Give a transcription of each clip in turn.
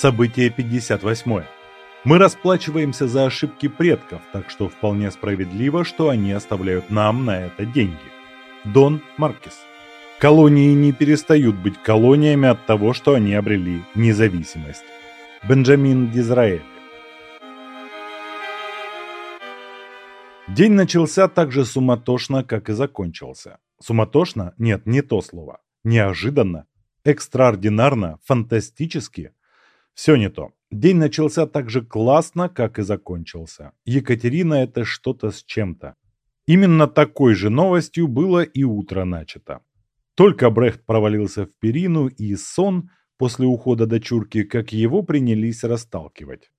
Событие 58. Мы расплачиваемся за ошибки предков, так что вполне справедливо, что они оставляют нам на это деньги. Дон Маркес. Колонии не перестают быть колониями от того, что они обрели независимость. Бенджамин Дизраэль. День начался так же суматошно, как и закончился. Суматошно? Нет, не то слово. Неожиданно, экстраординарно, фантастически – все не то. День начался так же классно, как и закончился. Екатерина – это что-то с чем-то. Именно такой же новостью было и утро начато. Только Брехт провалился в перину и сон после ухода дочурки, как его принялись расталкивать.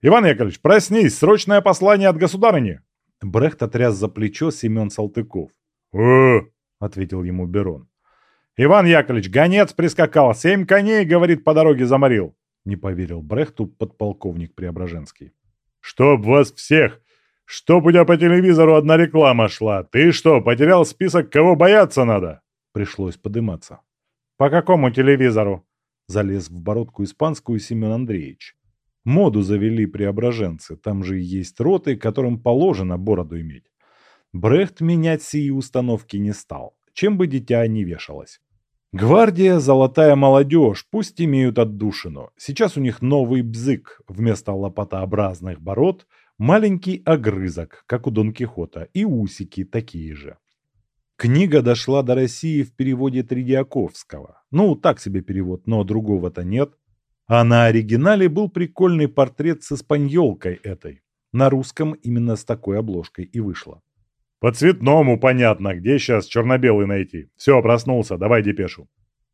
«Иван Яковлевич, проснись! Срочное послание от государыни!» Брехт отряс за плечо Семен Салтыков. «О!» – ответил ему Берон. «Иван Яковлевич, гонец прискакал, семь коней, говорит, по дороге заморил. Не поверил Брехту подполковник Преображенский. «Чтоб вас всех! Чтоб у тебя по телевизору одна реклама шла! Ты что, потерял список, кого бояться надо?» Пришлось подыматься. «По какому телевизору?» Залез в бородку испанскую Семен Андреевич. Моду завели преображенцы, там же есть роты, которым положено бороду иметь. Брехт менять сии установки не стал, чем бы дитя не вешалось. Гвардия – золотая молодежь, пусть имеют отдушину. Сейчас у них новый бзык. Вместо лопатообразных бород – маленький огрызок, как у Дон Кихота, и усики такие же. Книга дошла до России в переводе Тридиаковского. Ну, так себе перевод, но другого-то нет. А на оригинале был прикольный портрет с испаньолкой этой. На русском именно с такой обложкой и вышло. По цветному понятно, где сейчас черно-белый найти. Все, проснулся, давай депешу.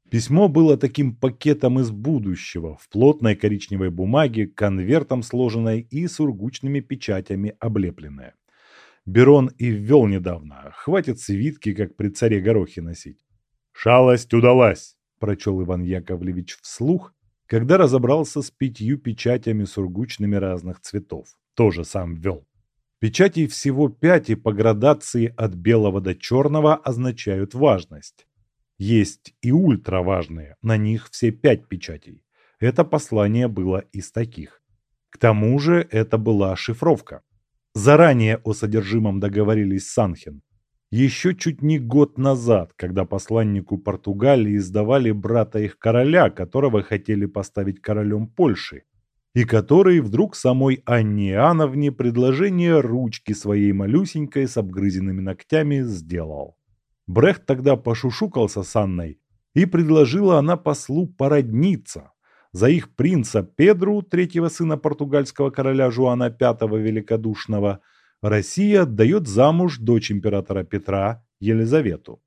Письмо было таким пакетом из будущего, в плотной коричневой бумаге, конвертом сложенной и сургучными печатями облепленное. Берон и ввел недавно, хватит свитки, как при царе Горохе носить. «Шалость удалась», – прочел Иван Яковлевич вслух, когда разобрался с пятью печатями сургучными разных цветов. Тоже сам ввел. Печатей всего пять и по градации от белого до черного означают важность. Есть и ультраважные, на них все пять печатей. Это послание было из таких. К тому же это была шифровка. Заранее о содержимом договорились Санхен. Еще чуть не год назад, когда посланнику Португалии издавали брата их короля, которого хотели поставить королем Польши, и который вдруг самой Анне Иоанновне предложение ручки своей малюсенькой с обгрызенными ногтями сделал. Брехт тогда пошушукался с Анной, и предложила она послу породниться. За их принца Педру, третьего сына португальского короля Жуана V Великодушного, Россия отдает замуж дочь императора Петра Елизавету.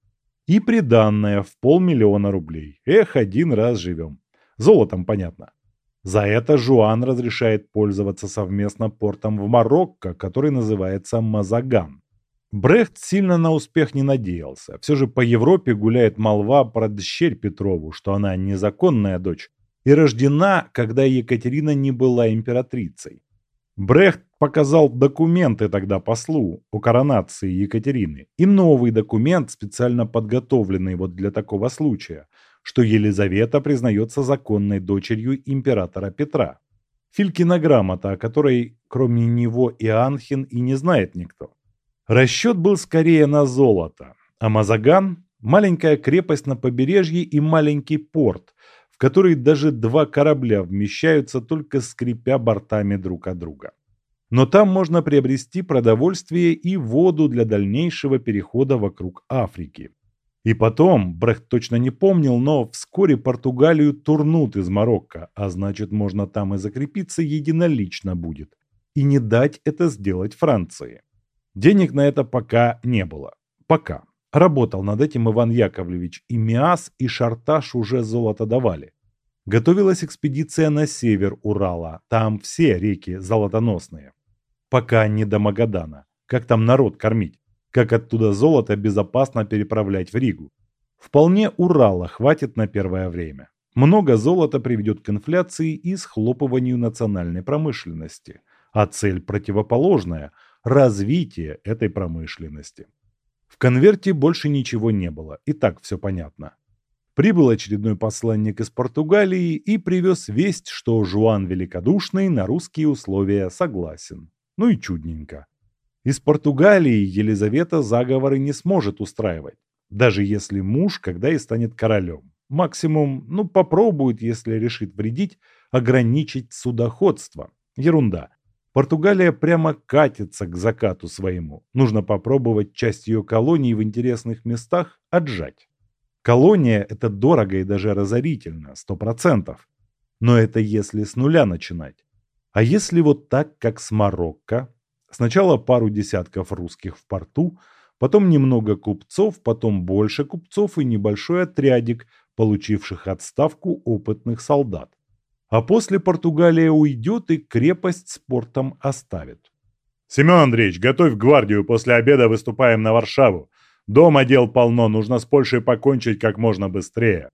И приданное в полмиллиона рублей. Эх, один раз живем. Золотом, понятно. За это Жуан разрешает пользоваться совместно портом в Марокко, который называется Мазаган. Брехт сильно на успех не надеялся. Все же по Европе гуляет молва про дщерь Петрову, что она незаконная дочь, и рождена, когда Екатерина не была императрицей. Брехт показал документы тогда послу о коронации Екатерины и новый документ, специально подготовленный вот для такого случая – что Елизавета признается законной дочерью императора Петра. Филькина грамота, о которой кроме него и Анхин и не знает никто. Расчет был скорее на золото, а Мазаган – маленькая крепость на побережье и маленький порт, в который даже два корабля вмещаются, только скрипя бортами друг от друга. Но там можно приобрести продовольствие и воду для дальнейшего перехода вокруг Африки. И потом, Брехт точно не помнил, но вскоре Португалию турнут из Марокко, а значит можно там и закрепиться единолично будет. И не дать это сделать Франции. Денег на это пока не было. Пока. Работал над этим Иван Яковлевич, и Миас, и Шарташ уже золото давали. Готовилась экспедиция на север Урала, там все реки золотоносные. Пока не до Магадана. Как там народ кормить? Как оттуда золото безопасно переправлять в Ригу. Вполне Урала хватит на первое время. Много золота приведет к инфляции и схлопыванию национальной промышленности. А цель противоположная – развитие этой промышленности. В конверте больше ничего не было, и так все понятно. Прибыл очередной посланник из Португалии и привез весть, что Жуан Великодушный на русские условия согласен. Ну и чудненько. Из Португалии Елизавета заговоры не сможет устраивать, даже если муж когда и станет королем. Максимум, ну попробует, если решит вредить, ограничить судоходство. Ерунда. Португалия прямо катится к закату своему. Нужно попробовать часть ее колоний в интересных местах отжать. Колония – это дорого и даже разорительно, сто процентов. Но это если с нуля начинать. А если вот так, как с Марокко? Сначала пару десятков русских в порту, потом немного купцов, потом больше купцов и небольшой отрядик, получивших отставку опытных солдат. А после Португалия уйдет и крепость с портом оставит. «Семен Андреевич, готовь гвардию, после обеда выступаем на Варшаву. Дома дел полно, нужно с Польшей покончить как можно быстрее.